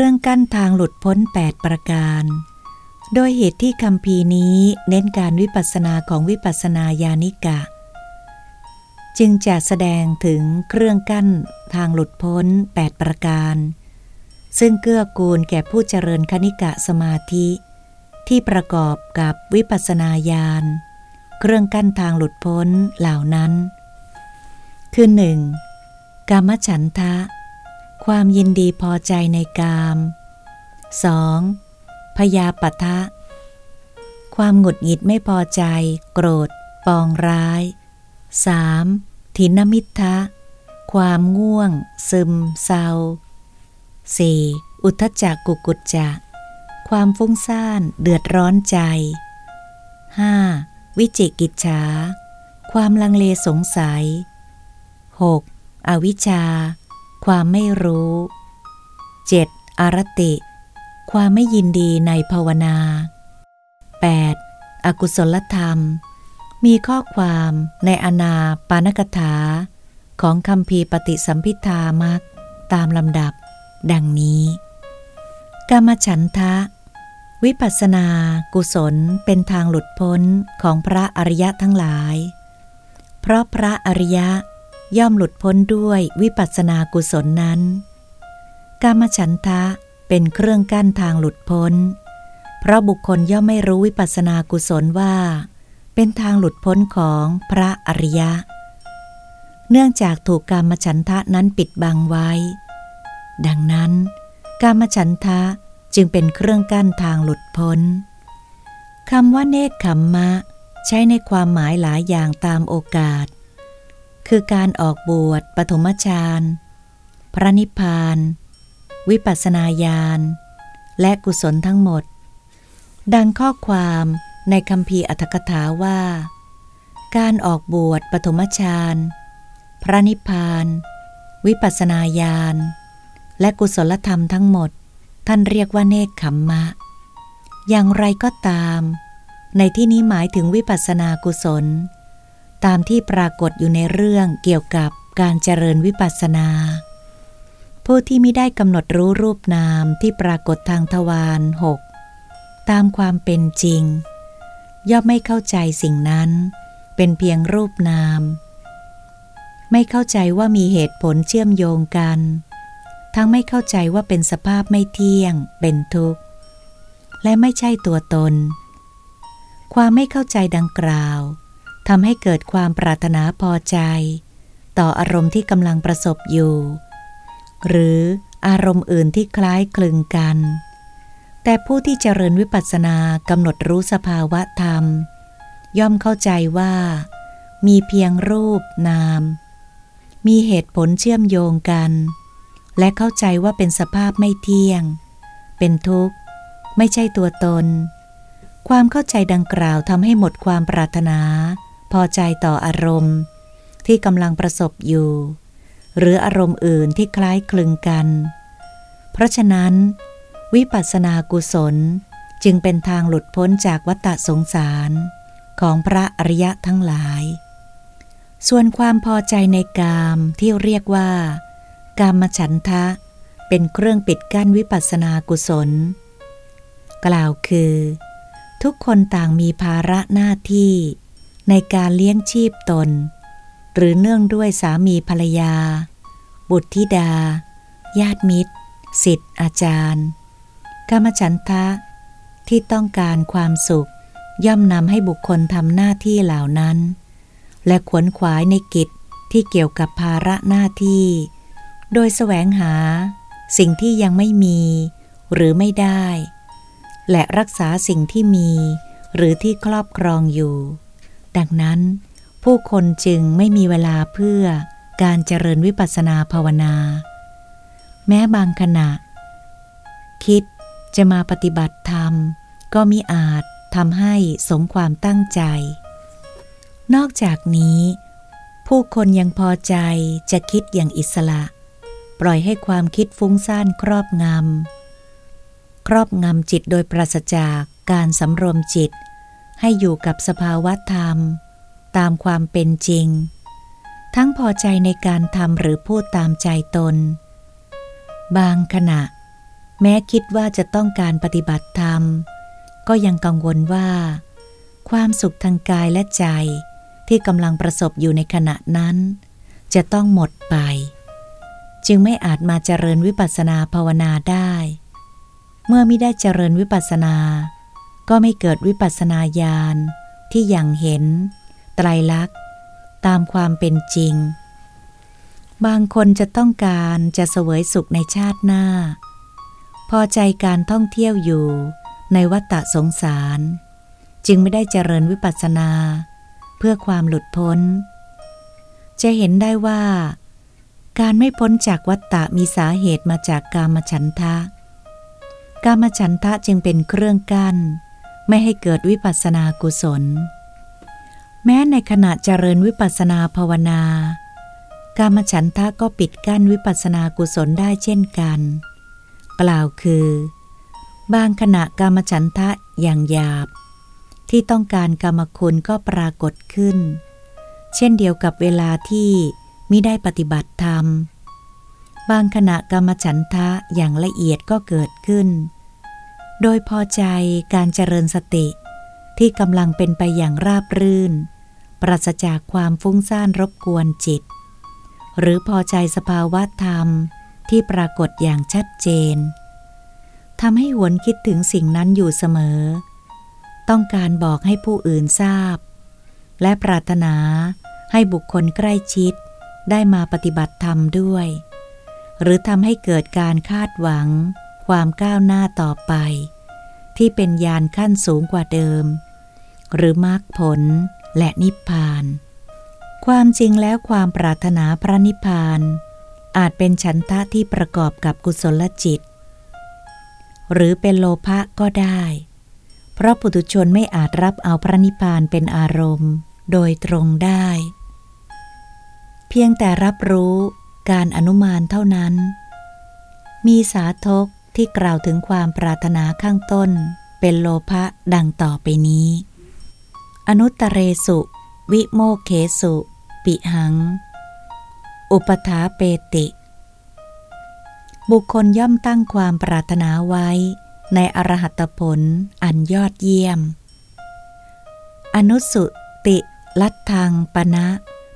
เครื่องกั้นทางหลุดพ้น 8 ประการ โดยเหตุที่คำพีนี้เน้นการวิปัสสนาของวิปัสสนาญาณิกะ จึงจะแสดงถึงเครื่องกั้นทางหลุดพ้น 8 ประการ ซึ่งเกื้อกูลแก่ผู้เจริญคณิกะสมาธิ ที่ประกอบกับวิปัสสนาญาณเครื่องกั้นทางหลุดพ้นเหล่านั้น คือหนึ่งกามฉันทะ ความยินดีพอใจในกาม 2. พยาปะทะ ความหงุดหงิดไม่พอใจ โกรธ ปองร้าย 3. ถินมิทะ ความง่วง ซึม เศร้า 4. อุทจักกุกุจจะ ความฟุ้งซ่านเดือดร้อนใจ 5. วิจิกิจฉา ความลังเลสงสัย 6. อวิชชา ความไม่รู้ 7. อารติ ความไม่ยินดีในภาวนา 8. อกุศลธรรม มีข้อความในอนาปานกถา ของคำพีปฏิสัมพิธามักตามลำดับ ดังนี้กามฉันทะ วิปัสสนา กุศลเป็นทางหลุดพ้นของพระอริยะทั้งหลาย เพราะพระอริยะ ย่อมหลุดพ้นด้วยวิปัสสนากุศลนั้น กามฉันทะเป็นเครื่องกั้นทางหลุดพ้น เพราะบุคคลย่อมไม่รู้วิปัสสนากุศลว่า เป็นทางหลุดพ้นของพระอริยะ เนื่องจากถูกกามฉันทะนั้นปิดบังไว้ ดังนั้น กามฉันทะจึงเป็นเครื่องกั้นทางหลุดพ้นคำว่าเนคขมมะ ใช้ในความหมายหลายอย่างตามโอกาส คือการออกบวชปฐมฌานพระนิพพาน วิปัสนาญาณ และกุศลทั้งหมด ดังข้อความในคำพีอัตถกถาว่า การออกบวชปฐมฌานพระนิพพาน วิปัสนาญาณ และกุศลธรรมทั้งหมด ท่านเรียกว่าเนคขมมะ อย่างไรก็ตาม ในที่นี้หมายถึงวิปัสนากุศล ตามที่ปรากฏอยู่ในเรื่องเกี่ยวกับการเจริญวิปัสสนา ผู้ที่ไม่ได้กำหนดรู้รูปนามที่ปรากฏทางทวารหกตามความเป็นจริง ย่อมไม่เข้าใจสิ่งนั้นเป็นเพียงรูปนาม ไม่เข้าใจว่ามีเหตุผลเชื่อมโยงกัน ทั้งไม่เข้าใจว่าเป็นสภาพไม่เที่ยง เป็นทุกข์ และไม่ใช่ตัวตน ความไม่เข้าใจดังกล่าว ทำให้เกิดความปรารถนาพอใจ ต่ออารมณ์ที่กำลังประสบอยู่ หรืออารมณ์อื่นที่คล้ายคลึงกัน แต่ผู้ที่เจริญวิปัสสนากำหนดรู้สภาวะธรรม ย่อมเข้าใจว่า มีเพียงรูปนาม มีเหตุผลเชื่อมโยงกัน และเข้าใจว่าเป็นสภาพไม่เที่ยง เป็นทุกข์ ไม่ใช่ตัวตน ความเข้าใจดังกล่าวทำให้หมดความปรารถนา พอใจต่ออารมณ์ ที่กำลังประสบอยู่ หรืออารมณ์อื่นที่คล้ายคลึงกัน เพราะฉะนั้น วิปัสสนากุศลจึงเป็นทางหลุดพ้นจากวัฏสงสารของพระอริยะทั้งหลาย ส่วนความพอใจในกามที่เรียกว่า กามฉันทะ เป็นเครื่องปิดกั้นวิปัสสนากุศล กล่าวคือ ทุกคนต่างมีภาระหน้าที่ ในการเลี้ยงชีพตน หรือเนื่องด้วยสามีภรรยา บุตรธิดา ญาติมิตรสิทธิ์อาจารย์กรรมฉันทะ ที่ต้องการความสุข ย่อมนำให้บุคคลทำหน้าที่เหล่านั้น และขวนขวายในกิจที่เกี่ยวกับภาระหน้าที่ โดยแสวงหา สิ่งที่ยังไม่มีหรือไม่ได้ และรักษาสิ่งที่มี หรือที่ครอบครองอยู่ ดังนั้น ผู้คนจึงไม่มีเวลาเพื่อการเจริญวิปัสสนาภาวนา แม้บางขณะ คิดจะมาปฏิบัติธรรม ก็มิอาจทำให้สมความตั้งใจ นอกจากนี้ ผู้คนยังพอใจจะคิดอย่างอิสระ ปล่อยให้ความคิดฟุ้งซ่านครอบงำครอบงำจิตโดยปราศจากการสำรวมจิต ให้อยู่กับสภาวะธรรม ตามความเป็นจริง ทั้งพอใจในการทำหรือพูดตามใจตน บางขณะ แม้คิดว่าจะต้องการปฏิบัติธรรม ก็ยังกังวลว่า ความสุขทางกายและใจที่กำลังประสบอยู่ในขณะนั้น จะต้องหมดไป จึงไม่อาจมาเจริญวิปัสสนาภาวนาได้ เมื่อไม่ได้เจริญวิปัสสนา ก็ไม่เกิดวิปัสสนาญาณที่ยังเห็น ไตรลักษณ์ ตามความเป็นจริง บางคนจะต้องการจะเสวยสุขในชาติหน้า พอใจการท่องเที่ยวอยู่ในวัฏสงสาร จึงไม่ได้เจริญวิปัสสนา เพื่อความหลุดพ้น จะเห็นได้ว่า การไม่พ้นจากวัฏฏะมีสาเหตุมาจากกามฉันทะกามฉันทะจึงเป็นเครื่องกั้น ไม่ให้เกิดวิปัสสนากุศล แม้ในขณะเจริญวิปัสสนาภาวนา กามฉันทะก็ปิดกั้นวิปัสสนากุศลได้เช่นกัน กล่าวคือ บางขณะกามฉันทะอย่างหยาบ ที่ต้องการกรรมคุณก็ปรากฏขึ้น เช่นเดียวกับเวลาที่มิได้ปฏิบัติธรรม บางขณะกรรมฉันทะอย่างละเอียดก็เกิดขึ้น โดยพอใจการเจริญสติ ที่กำลังเป็นไปอย่างราบรื่น ปราศจากความฟุ้งซ่านรบกวนจิต หรือพอใจสภาวะธรรมที่ปรากฏอย่างชัดเจนทำให้หวนคิดถึงสิ่งนั้นอยู่เสมอ ต้องการบอกให้ผู้อื่นทราบ และปรารถนาให้บุคคลใกล้ชิดได้มาปฏิบัติธรรมด้วย หรือทำให้เกิดการคาดหวัง ความก้าวหน้าต่อไป ที่เป็นยานขั้นสูงกว่าเดิม หรือมรรคผลและนิพพาน ความจริงแล้วความปรารถนาพระนิพพาน อาจเป็นฉันทะที่ประกอบกับกุศลจิต หรือเป็นโลภะก็ได้ เพราะปุถุชนไม่อาจรับเอาพระนิพพานเป็นอารมณ์ โดยตรงได้ เพียงแต่รับรู้การอนุมานเท่านั้น มีสาทก ที่กล่าวถึงความปรารถนาข้างต้น เป็นโลภะดังต่อไปนี้ อนุตตเรสุ วิโมเคสุ ปิหัง อุปถาเปติ บุคคลย่อมตั้งความปรารถนาไว้ ในอรหัตผลอันยอดเยี่ยม อนุสุติ ลัทธังปณะ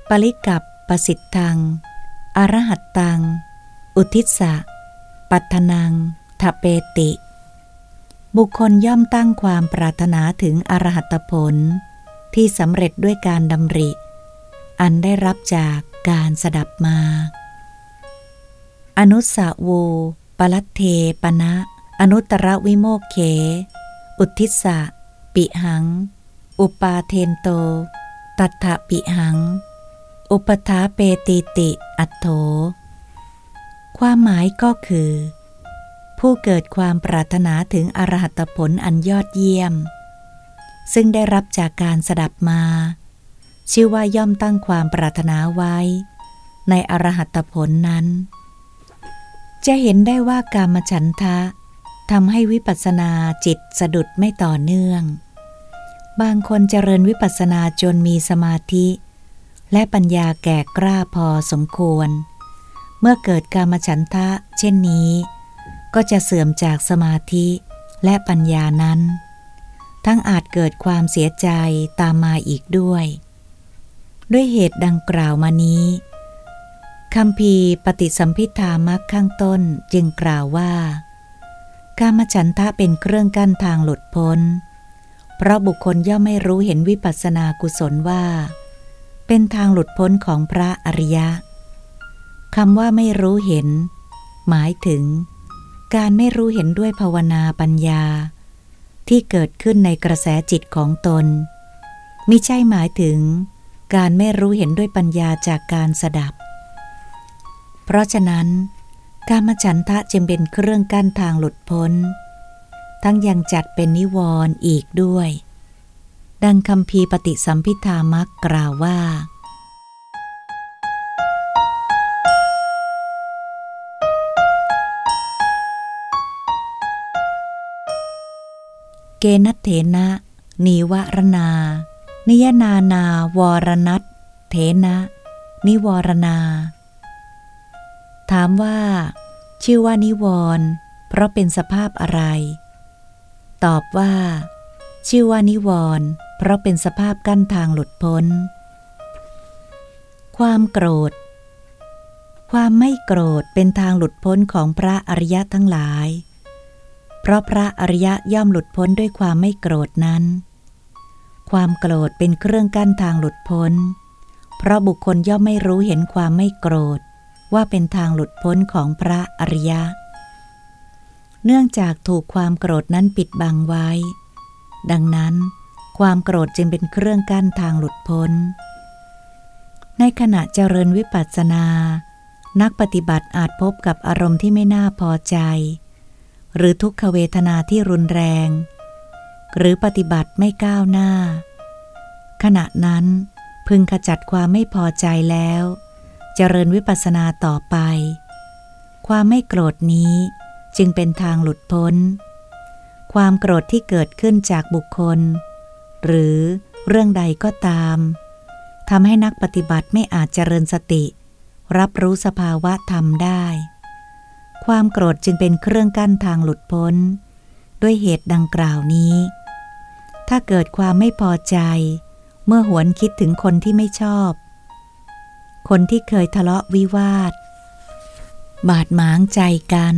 ปริกับประสิทธัง อรหัตตัง อุทิศะปัตนัง ทเปติ บุคคลย่อมตั้งความปรารถนาถึงอรหัตผล ที่สำเร็จด้วยการดำริ อันได้รับจากการสดับมา อนุสาวูปลัตเทปณะ อนุตรวิโมกเข อุทิศะปิหัง อุปาเทนโต ตัทะปิหัง อุปทาเปติติ อัตโถความหมายก็คือ ผู้เกิดความปรารถนาถึงอรหัตผลอันยอดเยี่ยม ซึ่งได้รับจากการสดับมา ชื่อว่าย่อมตั้งความปรารถนาไว้ ในอรหัตผลนั้น จะเห็นได้ว่ากามฉันทะทำให้วิปัสสนาจิตสะดุดไม่ต่อเนื่อง บางคนเจริญวิปัสสนาจนมีสมาธิ และปัญญาแก่กล้าพอสมควร เมื่อเกิดกามฉันทะ เช่นนี้ ก็จะเสื่อมจากสมาธิและปัญญานั้น ทั้งอาจเกิดความเสียใจตามมาอีกด้วย ด้วยเหตุดังกล่าวมานี้คำพีปฏิสัมพิธามักข้างต้นจึงกล่าวว่า การมฉันทะเป็นเครื่องกั้นทางหลุดพ้น เพราะบุคคลย่อมไม่รู้เห็นวิปัสสนากุศลว่า เป็นทางหลุดพ้นของพระอริยะคำว่าไม่รู้เห็น หมายถึง การไม่รู้เห็นด้วยภาวนาปัญญา ที่เกิดขึ้นในกระแสจิตของตนมิใช่หมายถึง การไม่รู้เห็นด้วยปัญญาจากการสดับ เพราะฉะนั้น การมฉันทะจึงเป็นเครื่องกั้นทางหลุดพ้น ทั้งยังจัดเป็นนิวรณ์อีกด้วย ดังคำพีปฏิสัมพิธามักกล่าวว่า เกนัตเถนะ นิวรนา นิยนานาวรนัตเถนะ นิวรนา ถามว่า ชื่อว่านิวรณ์เพเพราะเป็นสภาพอะไร ตอบว่า ชื่อว่านิวรณ์เพราะเป็นสภาพกั้นทางหลุดพ้น ความโกรธ ความไม่โกรธเป็นทางหลุดพ้นของพระอริยะทั้งหลาย เพราะพระอริยะย่อมหลุดพ้นด้วยความไม่โกรธนั้น ความโกรธเป็นเครื่องกั้นทางหลุดพ้น เพราะบุคคลย่อมไม่รู้เห็นความไม่โกรธ ว่าเป็นทางหลุดพ้นของพระอริยะ เนื่องจากถูกความโกรธนั้นปิดบังไว้ ดังนั้น ความโกรธจึงเป็นเครื่องกั้นทางหลุดพ้น ในขณะเจริญวิปัสสนา นักปฏิบัติอาจพบกับอารมณ์ที่ไม่น่าพอใจ หรือทุกขเวทนาที่รุนแรง หรือปฏิบัติไม่ก้าวหน้า ขณะนั้นพึงขจัดความไม่พอใจแล้วเจริญวิปัสสนาต่อไป ความไม่โกรธนี้จึงเป็นทางหลุดพ้น ความโกรธที่เกิดขึ้นจากบุคคล หรือเรื่องใดก็ตามทำให้นักปฏิบัติไม่อาจเจริญสติ รับรู้สภาวะธรรมได้ ความโกรธจึงเป็นเครื่องกั้นทางหลุดพ้น ด้วยเหตุดังกล่าวนี้ ถ้าเกิดความไม่พอใจ เมื่อหวนคิดถึงคนที่ไม่ชอบ คนที่เคยทะเลาะวิวาท บาดหมางใจกัน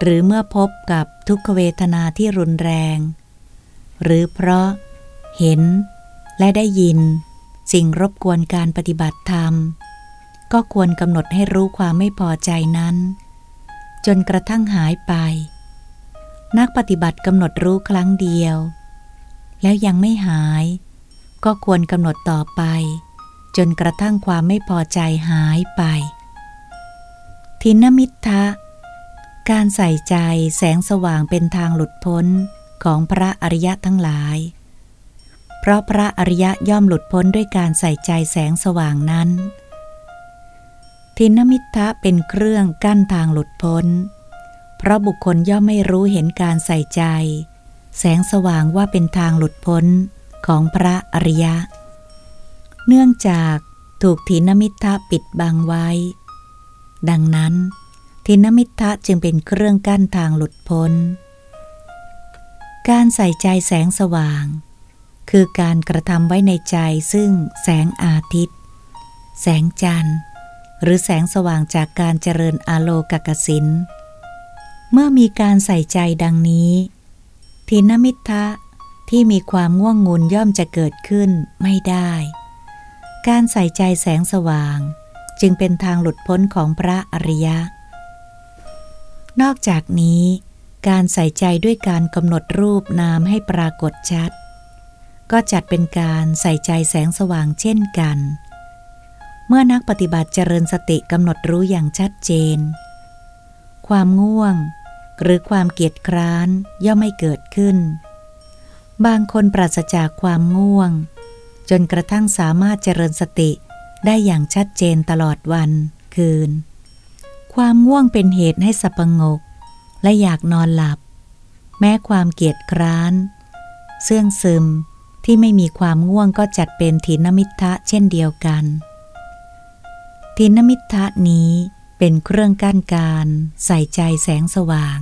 หรือเมื่อพบกับทุกขเวทนาที่รุนแรง หรือเพราะ เห็นและได้ยิน สิ่งรบกวนการปฏิบัติธรรม ก็ควรกำหนดให้รู้ความไม่พอใจนั้น จนกระทั่งหายไป นักปฏิบัติกำหนดรู้ครั้งเดียว แล้วยังไม่หาย ก็ควรกำหนดต่อไป จนกระทั่งความไม่พอใจหายไป ทินมิทะการใส่ใจแสงสว่างเป็นทางหลุดพ้นของพระอริยะทั้งหลาย เพราะพระอริยะย่อมหลุดพ้นด้วยการใส่ใจแสงสว่างนั้น ทินมิทะเป็นเครื่องกั้นทางหลุดพ้น เพราะบุคคลย่อมไม่รู้เห็นการใส่ใจ แสงสว่างว่าเป็นทางหลุดพ้นของพระอริยะ เนื่องจากถูกทินมิทะปิดบังไว้ ดังนั้น ทินมิทะจึงเป็นเครื่องกั้นทางหลุดพ้น การใส่ใจแสงสว่าง คือการกระทำไว้ในใจซึ่งแสงอาทิตย์ แสงจันทร์ หรือแสงสว่างจากการเจริญอาโลกกสิน เมื่อมีการใส่ใจดังนี้ทินมิทะที่มีความง่วงงุนย่อมจะเกิดขึ้นไม่ได้ การใส่ใจแสงสว่างจึงเป็นทางหลุดพ้นของพระอริยะ นอกจากนี้การใส่ใจด้วยการกำหนดรูปนามให้ปรากฏชัด ก็จัดเป็นการใส่ใจแสงสว่างเช่นกันเเมื่อนักปฏิบัติเจริญสติกำหนดรู้อย่างชัดเจน ความง่วง หรือความเกียจคร้านย่อมไม่เกิดขึ้น บางคนปราศจากความง่วง จนกระทั่งสามารถเจริญสติได้อย่างชัดเจนตลอดวันคืน ความง่วงเป็นเหตุให้สับงก และอยากนอนหลับ แม้ความเกียจคร้าน เสื่องซึมที่ไม่มีความง่วงก็จัดเป็นทินมิทะเช่นเดียวกัน ทินมิทะนี้เป็นเครื่องกั้นการใส่ใจแสงสว่าง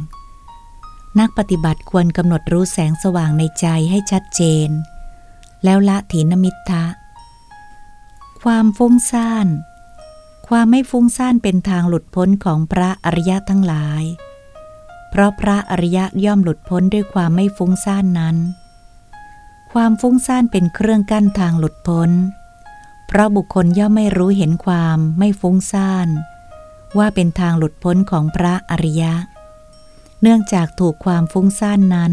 นักปฏิบัติควรกำหนดรู้แสงสว่างในใจให้ชัดเจน แล้วละถีนมิทะ ความฟุ้งซ่าน ความไม่ฟุ้งซ่านเป็นทางหลุดพ้นของพระอริยะทั้งหลาย เพราะพระอริยะย่อมหลุดพ้นด้วยความไม่ฟุ้งซ่านนั้น ความฟุ้งซ่านเป็นเครื่องกั้นทางหลุดพ้น เพราะบุคคลย่อมไม่รู้เห็นความไม่ฟุ้งซ่าน ว่าเป็นทางหลุดพ้นของพระอริยะ เนื่องจากถูกความฟุ้งซ่านนั้น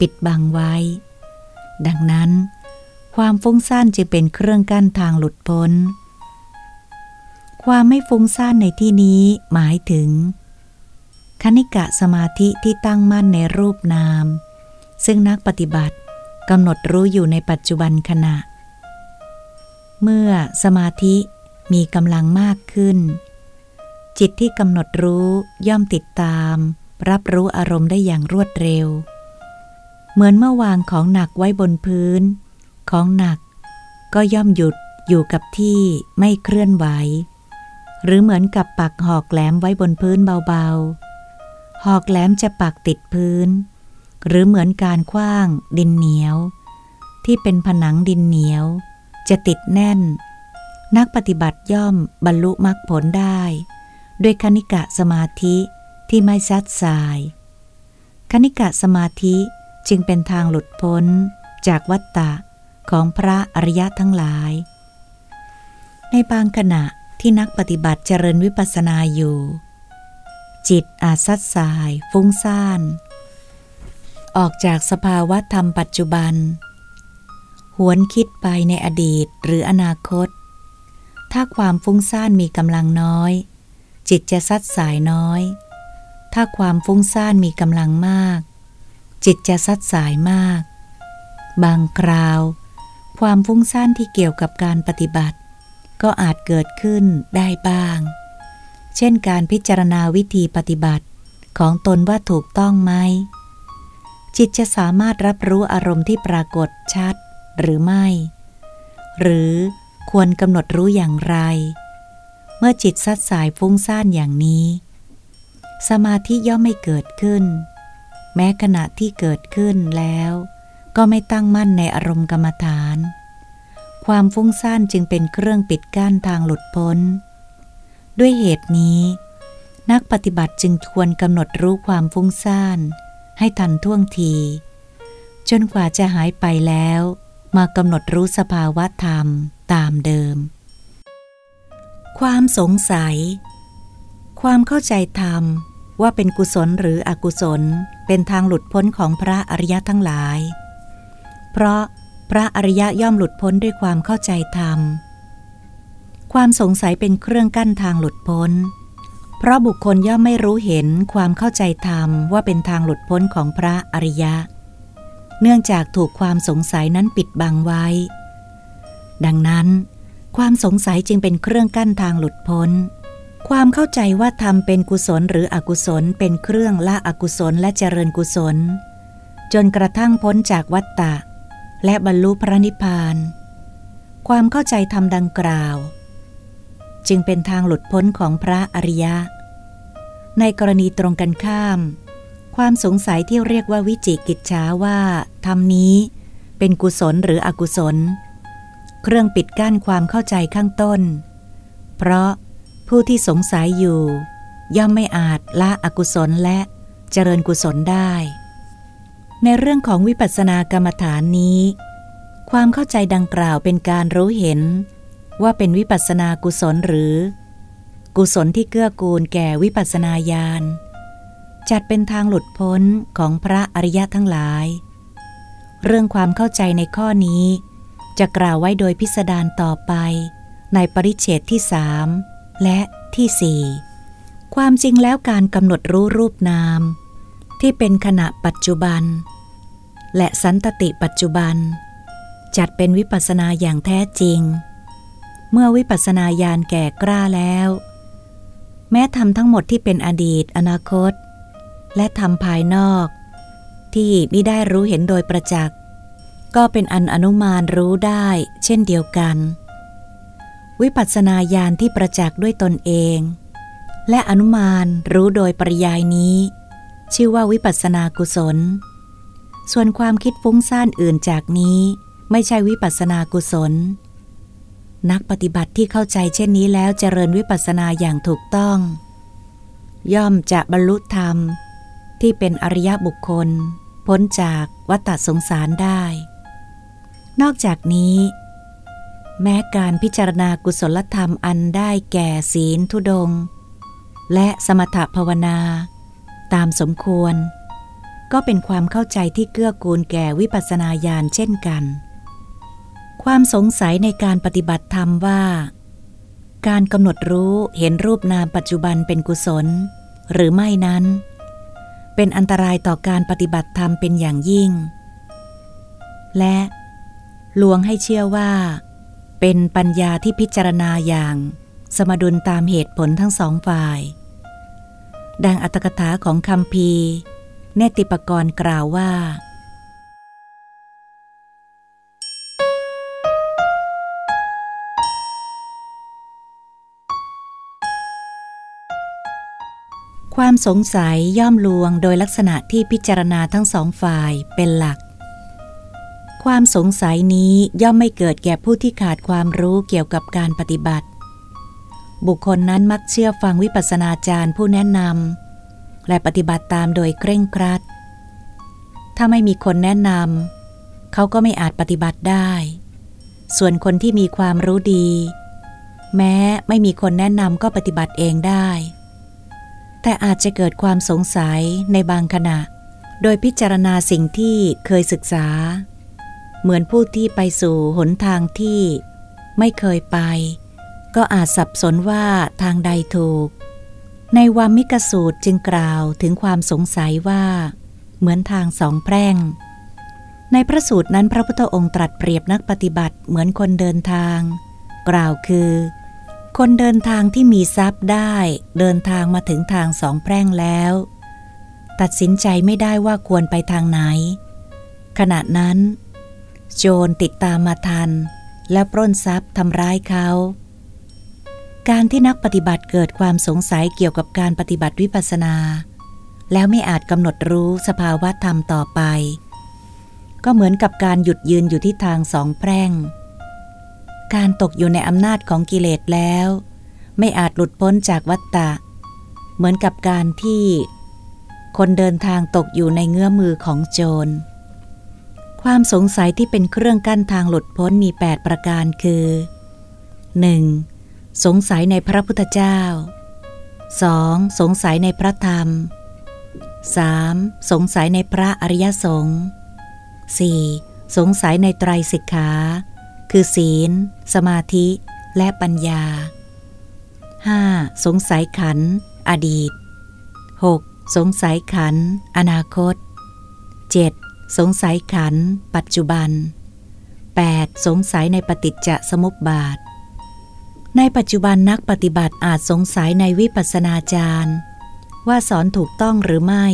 ปิดบังไว้ ดังนั้น ความฟุ้งซ่านจึงเป็นเครื่องกั้นทางหลุดพ้น ความไม่ฟุ้งซ่านในที่นี้หมายถึง คณิกะสมาธิที่ตั้งมั่นในรูปนาม ซึ่งนักปฏิบัติกำหนดรู้อยู่ในปัจจุบันขณะ เมื่อสมาธิมีกำลังมากขึ้น จิตที่กำหนดรู้ย่อมติดตาม รับรู้อารมณ์ได้อย่างรวดเร็ว เหมือนเมื่อวางของหนักไว้บนพื้น ของหนักก็ย่อมหยุดอยู่กับที่ไม่เคลื่อนไหว หรือเหมือนกับปักหอกแหลมไว้บนพื้นเบาๆ หอกแหลมจะปักติดพื้น หรือเหมือนการคว้างดินเหนียว ที่เป็นผนังดินเหนียว จะติดแน่น นักปฏิบัติย่อมบรรลุมรรคผลได้ ด้วยคณิกะสมาธิที่ไม่ซัดสาย คณิกะสมาธิจึงเป็นทางหลุดพ้นจากวัฏฏะของพระอริยะทั้งหลาย ในบางขณะที่นักปฏิบัติเจริญวิปัสสนาอยู่ จิตอาจซัดสายฟุ้งซ่าน ออกจากสภาวะธรรมปัจจุบัน หวนคิดไปในอดีตหรืออนาคต ถ้าความฟุ้งซ่านมีกำลังน้อย จิตจะซัดสายน้อย ถ้าความฟุ้งซ่านมีกำลังมาก จิตจะซัดสายมาก บางคราว ความฟุ้งซ่านที่เกี่ยวกับการปฏิบัติ ก็อาจเกิดขึ้นได้บ้าง เช่นการพิจารณาวิธีปฏิบัติของตนว่าถูกต้องไหมจิตจะสามารถรับรู้อารมณ์ที่ปรากฏชัด หรือไม่ หรือควรกำหนดรู้อย่างไร เมื่อจิตซัดสายฟุ้งซ่านอย่างนี้ สมาธิย่อมไม่เกิดขึ้น แม้ขณะที่เกิดขึ้นแล้ว ก็ไม่ตั้งมั่นในอารมณ์กรรมฐาน ความฟุ้งซ่านจึงเป็นเครื่องปิดกั้นทางหลุดพ้น ด้วยเหตุนี้ นักปฏิบัติจึงควรกำหนดรู้ความฟุ้งซ่านให้ทันท่วงที จนกว่าจะหายไปแล้ว มากำหนดรู้สภาวะธรรมตามเดิม ความสงสัย ความเข้าใจธรรมว่าเป็นกุศลหรืออกุศลเป็นทางหลุดพ้นของพระอริยะทั้งหลาย เพราะพระอริยะย่อมหลุดพ้นด้วยความเข้าใจธรรม ความสงสัยเป็นเครื่องกั้นทางหลุดพ้น เพราะบุคคลย่อมไม่รู้เห็นความเข้าใจธรรมว่าเป็นทางหลุดพ้นของพระอริยะ เนื่องจากถูกความสงสัยนั้นปิดบังไว้ ดังนั้น ความสงสัยจึงเป็นเครื่องกั้นทางหลุดพ้น ความเข้าใจว่าธรรมเป็นกุศลหรืออกุศลเป็นเครื่องละอกุศลและเจริญกุศล จนกระทั่งพ้นจากวัฏฏะ และบรรลุพระนิพพาน ความเข้าใจธรรมดังกล่าว จึงเป็นทางหลุดพ้นของพระอริยะ ในกรณีตรงกันข้าม ความสงสัยที่เรียกว่าวิจิกิจฉาว่าธรรมนี้ เป็นกุศลหรืออกุศล เครื่องปิดกั้นความเข้าใจข้างต้น เพราะผู้ที่สงสัยอยู่ ย่อมไม่อาจละอกุศลและเจริญกุศลได้ ในเรื่องของวิปัสสนากรรมฐานนี้ ความเข้าใจดังกล่าวเป็นการรู้เห็น ว่าเป็นวิปัสสนากุศลหรือ กุศลที่เกื้อกูลแก่วิปัสสนาญาณ จัดเป็นทางหลุดพ้นของพระอริยะทั้งหลาย เรื่องความเข้าใจในข้อนี้ จะกล่าวไว้โดยพิสดารต่อไป ในปริเฉดที่สามและที่สี่ความจริงแล้วการกำหนดรู้รูปนาม ที่เป็นขณะปัจจุบัน และสันตติปัจจุบัน จัดเป็นวิปัสนาอย่างแท้จริง เมื่อวิปัสนาญาณแก่กล้าแล้ว แม้ทำทั้งหมดที่เป็นอดีต อนาคต และทำภายนอก ที่ไม่ได้รู้เห็นโดยประจักษ์ก็เป็นอันอนุมานรู้ได้เช่นเดียวกัน วิปัสสนาญาณที่ประจักษ์ด้วยตนเอง และอนุมานรู้โดยปริยายนี้ ชื่อว่าวิปัสสนากุศล ส่วนความคิดฟุ้งซ่านอื่นจากนี้ไม่ใช่วิปัสสนากุศล นักปฏิบัติที่เข้าใจเช่นนี้แล้วเจริญวิปัสสนาอย่างถูกต้อง ย่อมจะบรรลุธรรม ที่เป็นอริยบุคคล พ้นจากวัฏสงสารได้ นอกจากนี้ แม้การพิจารณากุศลธรรมอันได้แก่ศีลทุดง และสมถภาวนา ตามสมควร ก็เป็นความเข้าใจที่เกื้อกูลแก่วิปัสสนาญาณเช่นกัน ความสงสัยในการปฏิบัติธรรมว่าการกำหนดรู้เห็นรูปนามปัจจุบันเป็นกุศล หรือไม่นั้น เป็นอันตรายต่อการปฏิบัติธรรมเป็นอย่างยิ่ง และลวงให้เชื่อว่า เป็นปัญญาที่พิจารณาอย่าง สมดุลตามเหตุผลทั้งสองฝ่าย ดังอัตถกถาของคำพีเนติปกรณ์กล่าวว่า ความสงสัยย่อมลวงโดยลักษณะที่พิจารณาทั้งสองฝ่ายเป็นหลัก ความสงสัยนี้ย่อมไม่เกิดแก่ผู้ที่ขาดความรู้เกี่ยวกับการปฏิบัติ บุคคลนั้นมักเชื่อฟังวิปัสสนาจารย์ผู้แนะนำและปฏิบัติตามโดยเคร่งครัด ถ้าไม่มีคนแนะนำเขาก็ไม่อาจปฏิบัติได้ ส่วนคนที่มีความรู้ดี แม้ไม่มีคนแนะนำก็ปฏิบัติเองได้ แต่อาจจะเกิดความสงสัยในบางขณะ โดยพิจารณาสิ่งที่เคยศึกษา เหมือนผู้ที่ไปสู่หนทางที่ไม่เคยไป ก็อาจสับสนว่าทางใดถูก ในวามิกสูตรจึงกล่าวถึงความสงสัยว่า เหมือนทางสองแพร่ง ในพระสูตรนั้นพระพุทธองค์ตรัสเปรียบนักปฏิบัติเหมือนคนเดินทาง กล่าวคือ คนเดินทางที่มีทรัพย์ได้ เดินทางมาถึงทางสองแพร่งแล้ว ตัดสินใจไม่ได้ว่าควรไปทางไหน ขณะนั้น โจรติดตามมาทัน และปล้นทรัพย์ทำร้ายเขา การที่นักปฏิบัติเกิดความสงสัยเกี่ยวกับการปฏิบัติวิปัสสนา แล้วไม่อาจกำหนดรู้สภาวะธรรมต่อไป ก็เหมือนกับการหยุดยืนอยู่ที่ทางสองแพร่ง การตกอยู่ในอำนาจของกิเลสแล้ว ไม่อาจหลุดพ้นจากวัฏฏะ เหมือนกับการที่ คนเดินทางตกอยู่ในเงื้อมือของโจร ความสงสัยที่เป็นเครื่องกั้นทางหลุดพ้นมี 8 ประการคือ 1. สงสัยในพระพุทธเจ้า 2. สงสัยในพระธรรม 3. สงสัยในพระอริยสงฆ์ 4. สงสัยในไตรสิกขา คือศีล สมาธิ และปัญญา 5. สงสัยขัน อดีต 6. สงสัยขัน อนาคต 7. สงสัยขัน ปัจจุบัน 8. สงสัยในปฏิจจสมุปบาท ในปัจจุบันนักปฏิบัติอาจสงสัยในวิปัสสนาจารย์ ว่าสอนถูกต้องหรือไม่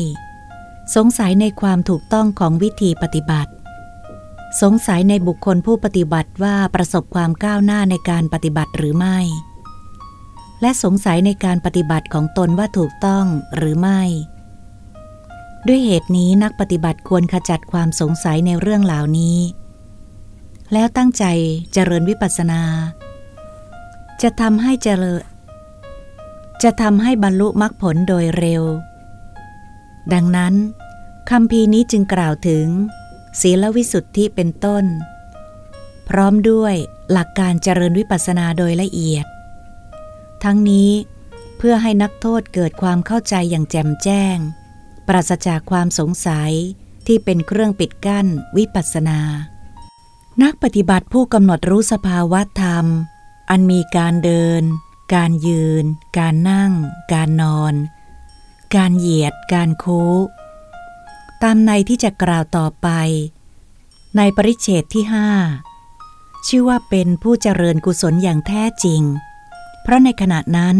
สงสัยในความถูกต้องของวิธีปฏิบัติ สงสัยในบุคคลผู้ปฏิบัติว่าประสบความก้าวหน้าในการปฏิบัติหรือไม่ และสงสัยในการปฏิบัติของตนว่าถูกต้องหรือไม่ ด้วยเหตุนี้นักปฏิบัติควรขจัดความสงสัยในเรื่องเหล่านี้ แล้วตั้งใจเจริญวิปัสสนา จะทำให้เจริญ จะทำให้บรรลุมรรคผลโดยเร็ว ดังนั้นคำพีนี้จึงกล่าวถึง ศีลวิสุทธิเป็นต้น พร้อมด้วยหลักการเจริญวิปัสสนาโดยละเอียด ทั้งนี้เพื่อให้นักโทษเกิดความเข้าใจอย่างแจ่มแจ้ง ปราศจากความสงสัยที่เป็นเครื่องปิดกั้นวิปัสสนา นักปฏิบัติผู้กำหนดรู้สภาวะธรรม อันมีการเดิน การยืน การนั่ง การนอน การเหยียด การโค้ ตามในที่จะกล่าวต่อไป ในปริเฉดที่ห้าชื่อว่าเป็นผู้เจริญกุศลอย่างแท้จริง เพราะในขณะนั้น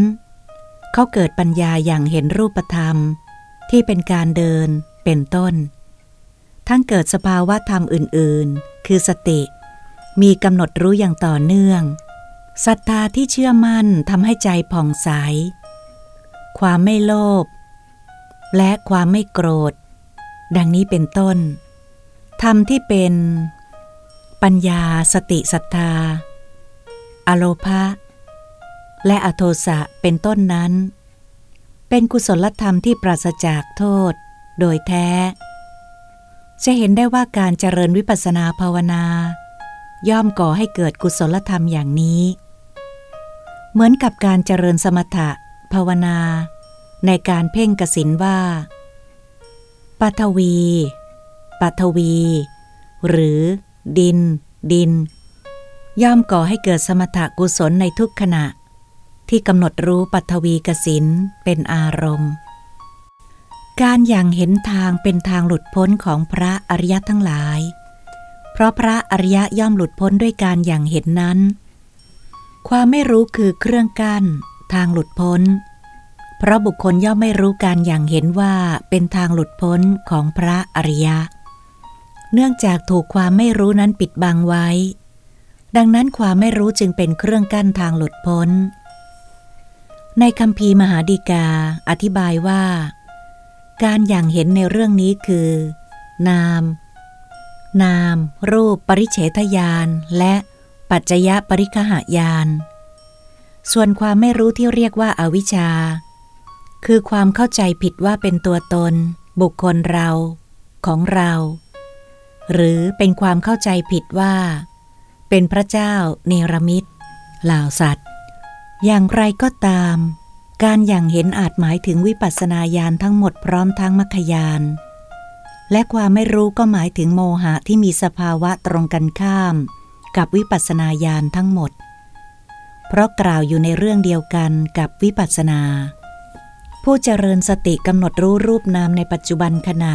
เขาเกิดปัญญาอย่างเห็นรูปธรรม ที่เป็นการเดินเป็นต้น ทั้งเกิดสภาวะธรรมอื่นๆ คือสติ มีกำหนดรู้อย่างต่อเนื่องศรัทธาที่เชื่อมั่นทำให้ใจผ่องใส ความไม่โลภและความไม่โกรธ ดังนี้เป็นต้น ธรรมที่เป็น ปัญญาสติศรัทธา อโลภะและอโทสะเป็นต้นนั้น เป็นกุศลธรรมที่ปราศจากโทษ โดยแท้ จะเห็นได้ว่าการเจริญวิปัสสนาภาวนา ย่อมก่อให้เกิดกุศลธรรมอย่างนี้ เหมือนกับการเจริญสมถะภาวนา ในการเพ่งกสินว่า ปัทวี ปัทวี หรือ ดิน ดิน ย่อมก่อให้เกิดสมถกุศลในทุกขณะ ที่กำหนดรู้ปัทวีกสินเป็นอารมณ์ การอย่างเห็นทางเป็นทางหลุดพ้นของพระอริยะทั้งหลาย เพราะพระอริยะย่อมหลุดพ้นด้วยการอย่างเห็นนั้น ความไม่รู้คือเครื่องกั้น ทางหลุดพ้น เพราะบุคคลย่อมไม่รู้การอย่างเห็นว่าเป็นทางหลุดพ้นของพระอริยะ เนื่องจากถูกความไม่รู้นั้นปิดบังไว้ ดังนั้นความไม่รู้จึงเป็นเครื่องกั้นทางหลุดพ้น ในคำพีมหาดีกาอธิบายว่า การอย่างเห็นในเรื่องนี้คือ นาม นาม รูปปริเฉทญาณและปัจจยปริคหายานส่วนความไม่รู้ที่เรียกว่าอาวิชชา คือความเข้าใจผิดว่าเป็นตัวตน บุคคลเรา ของเรา หรือเป็นความเข้าใจผิดว่า เป็นพระเจ้าเนรมิตเหล่าสัตว์ อย่างไรก็ตาม การอย่างเห็นอาจหมายถึงวิปัสสนาญาณทั้งหมดพร้อมทั้งมัคคยาน และความไม่รู้ก็หมายถึงโมหะที่มีสภาวะตรงกันข้าม กับวิปัสสนาญาณทั้งหมด เพราะกล่าวอยู่ในเรื่องเดียวกันกับวิปัสสนา ผู้เจริญสติกำหนดรู้รูปนามในปัจจุบันขณะ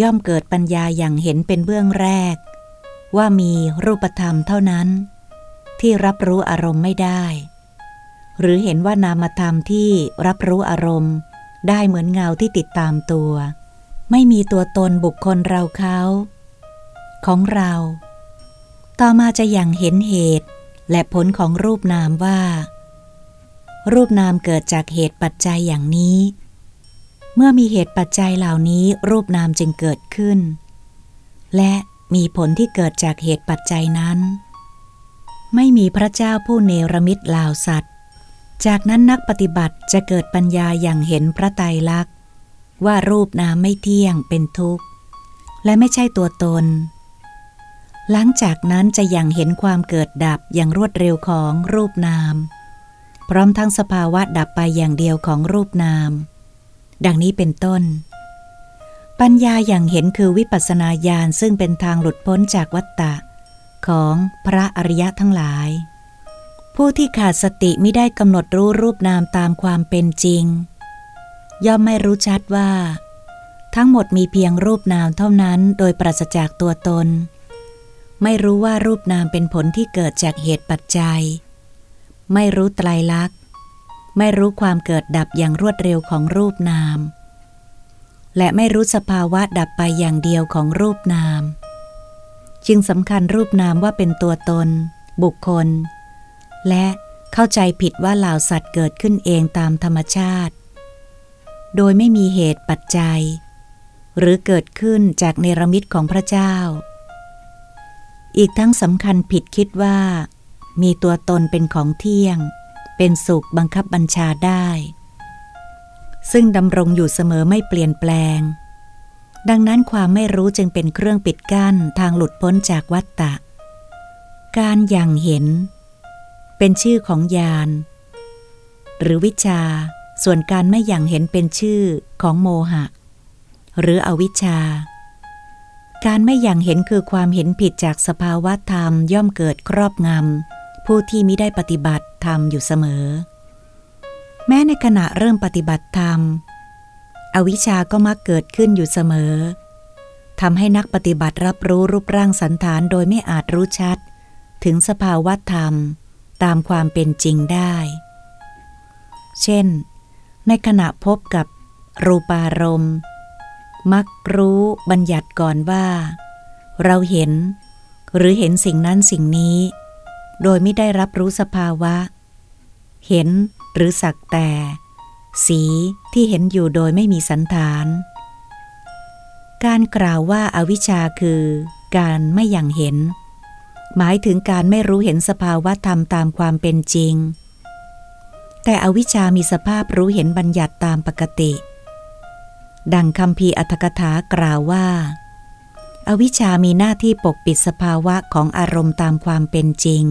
ย่อมเกิดปัญญาอย่างเห็นเป็นเบื้องแรก ว่ามีรูปธรรมเท่านั้น ที่รับรู้อารมณ์ไม่ได้ หรือเห็นว่านามธรรมที่รับรู้อารมณ์ ได้เหมือนเงาที่ติดตามตัว ไม่มีตัวตนบุคคลเราเขา ของเรา ต่อมาจะอย่างเห็นเหตุ และผลของรูปนามว่า รูปนามเกิดจากเหตุปัจจัยอย่างนี้ เมื่อมีเหตุปัจจัยเหล่านี้รูปนามจึงเกิดขึ้น และมีผลที่เกิดจากเหตุปัจจัยนั้น ไม่มีพระเจ้าผู้เนรมิตลาวสัตว์ จากนั้นนักปฏิบัติจะเกิดปัญญาอย่างเห็นพระไตรลักษณ์ ว่ารูปนามไม่เที่ยงเป็นทุกข์ และไม่ใช่ตัวตน หลังจากนั้นจะยังเห็นความเกิดดับอย่างรวดเร็วของรูปนาม พร้อมทั้งสภาวะดับไปอย่างเดียวของรูปนาม ดังนี้เป็นต้น ปัญญาอย่างเห็นคือวิปัสสนาญาณซึ่งเป็นทางหลุดพ้นจากวัฏฏะของพระอริยะทั้งหลาย ผู้ที่ขาดสติไม่ได้กำหนดรู้รูปนามตามความเป็นจริง ย่อมไม่รู้ชัดว่า ทั้งหมดมีเพียงรูปนามเท่านั้นโดยปราศจากตัวตน ไม่รู้ว่ารูปนามเป็นผลที่เกิดจากเหตุปัจจัย ไม่รู้ไตรลักษณ์ ไม่รู้ความเกิดดับอย่างรวดเร็วของรูปนาม และไม่รู้สภาวะดับไปอย่างเดียวของรูปนาม จึงสำคัญรูปนามว่าเป็นตัวตน บุคคล และเข้าใจผิดว่าเหล่าสัตว์เกิดขึ้นเองตามธรรมชาติ โดยไม่มีเหตุปัจจัย หรือเกิดขึ้นจากเนรมิตของพระเจ้า อีกทั้งสำคัญผิดคิดว่า มีตัวตนเป็นของเที่ยง เป็นสุขบังคับบัญชาได้ ซึ่งดำรงอยู่เสมอไม่เปลี่ยนแปลง ดังนั้นความไม่รู้จึงเป็นเครื่องปิดกั้นทางหลุดพ้นจากวัฏฏะ การอย่างเห็น เป็นชื่อของญาณหรือวิชา ส่วนการไม่อย่างเห็นเป็นชื่อของโมหะ หรืออวิชชาการไม่อย่างเห็นคือความเห็นผิดจากสภาวะธรรมย่อมเกิดครอบงำ ผู้ที่มิได้ปฏิบัติธรรมอยู่เสมอ แม้ในขณะเริ่มปฏิบัติธรรม อวิชาก็มักเกิดขึ้นอยู่เสมอทำให้นักปฏิบัติรับรู้รูปร่างสันฐานโดยไม่อาจรู้ชัด ถึงสภาวะธรรมตามความเป็นจริงได้ เช่น ในขณะพบกับรูปารมณ์มักรู้บัญญัติก่อนว่า เราเห็น หรือเห็นสิ่งนั้นสิ่งนี้ โดยไม่ได้รับรู้สภาวะ เห็นหรือสักแต่ สีที่เห็นอยู่โดยไม่มีสันฐาน การกล่าวว่าอาวิชชาคือการไม่อย่างเห็น หมายถึงการไม่รู้เห็นสภาวะธรรมตามความเป็นจริง แต่อวิชชามีสภาพรู้เห็นบัญญัติตามปกติ ดังคำพีอัตถกถากล่าวว่า อวิชามีหน้าที่ปกปิดสภาวะของอารมณ์ตามความเป็นจริง